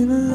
in a